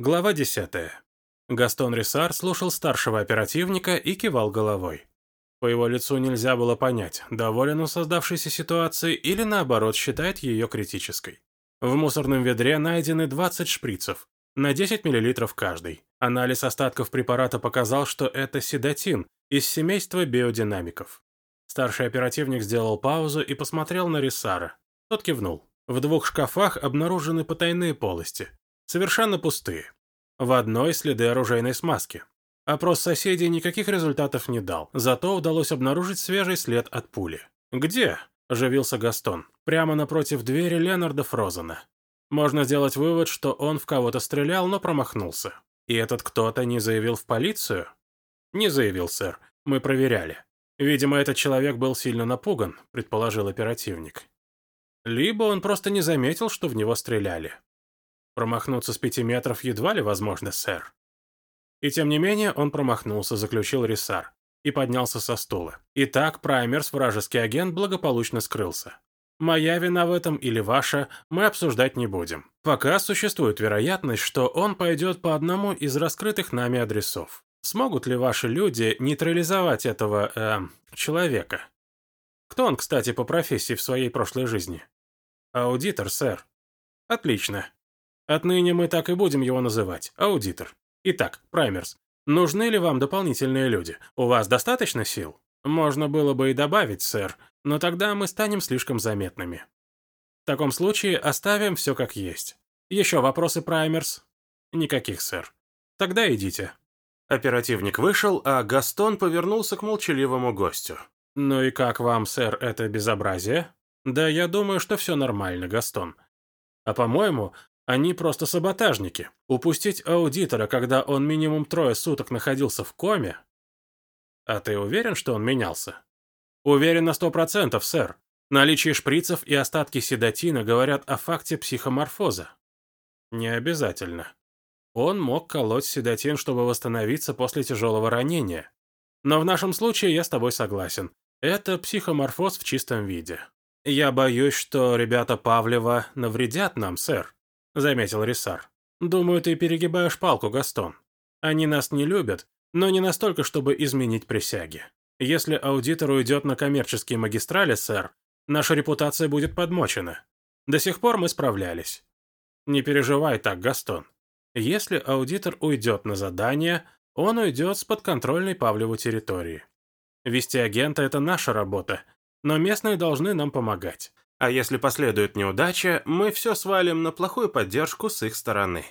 Глава 10. Гастон Рисар слушал старшего оперативника и кивал головой. По его лицу нельзя было понять, доволен он создавшейся ситуацией или наоборот считает ее критической. В мусорном ведре найдены 20 шприцев, на 10 мл каждый. Анализ остатков препарата показал, что это седатин из семейства биодинамиков. Старший оперативник сделал паузу и посмотрел на Рисара. Тот кивнул. В двух шкафах обнаружены потайные полости, совершенно пустые. В одной следы оружейной смазки. Опрос соседей никаких результатов не дал, зато удалось обнаружить свежий след от пули. «Где?» – оживился Гастон. «Прямо напротив двери Ленарда Фрозена. Можно сделать вывод, что он в кого-то стрелял, но промахнулся. И этот кто-то не заявил в полицию?» «Не заявил, сэр. Мы проверяли. Видимо, этот человек был сильно напуган», – предположил оперативник. Либо он просто не заметил, что в него стреляли. Промахнуться с пяти метров едва ли возможно, сэр. И тем не менее он промахнулся, заключил Рисар, и поднялся со стула. Итак, Праймерс, вражеский агент, благополучно скрылся. Моя вина в этом или ваша, мы обсуждать не будем. Пока существует вероятность, что он пойдет по одному из раскрытых нами адресов. Смогут ли ваши люди нейтрализовать этого, э, человека? Кто он, кстати, по профессии в своей прошлой жизни? Аудитор, сэр. Отлично. Отныне мы так и будем его называть. Аудитор. Итак, Праймерс, нужны ли вам дополнительные люди? У вас достаточно сил? Можно было бы и добавить, сэр, но тогда мы станем слишком заметными. В таком случае оставим все как есть. Еще вопросы, Праймерс? Никаких, сэр. Тогда идите. Оперативник вышел, а Гастон повернулся к молчаливому гостю. «Ну и как вам, сэр, это безобразие?» «Да я думаю, что все нормально, Гастон. А по-моему, они просто саботажники. Упустить аудитора, когда он минимум трое суток находился в коме? А ты уверен, что он менялся? Уверен на сто процентов, сэр. Наличие шприцев и остатки седатина говорят о факте психоморфоза. Не обязательно. Он мог колоть седатин, чтобы восстановиться после тяжелого ранения. Но в нашем случае я с тобой согласен. Это психоморфоз в чистом виде. Я боюсь, что ребята Павлева навредят нам, сэр. — заметил Рисар. «Думаю, ты перегибаешь палку, Гастон. Они нас не любят, но не настолько, чтобы изменить присяги. Если аудитор уйдет на коммерческие магистрали, сэр, наша репутация будет подмочена. До сих пор мы справлялись. Не переживай так, Гастон. Если аудитор уйдет на задание, он уйдет с подконтрольной Павлеву территории. Вести агента – это наша работа, но местные должны нам помогать. А если последует неудача, мы все свалим на плохую поддержку с их стороны.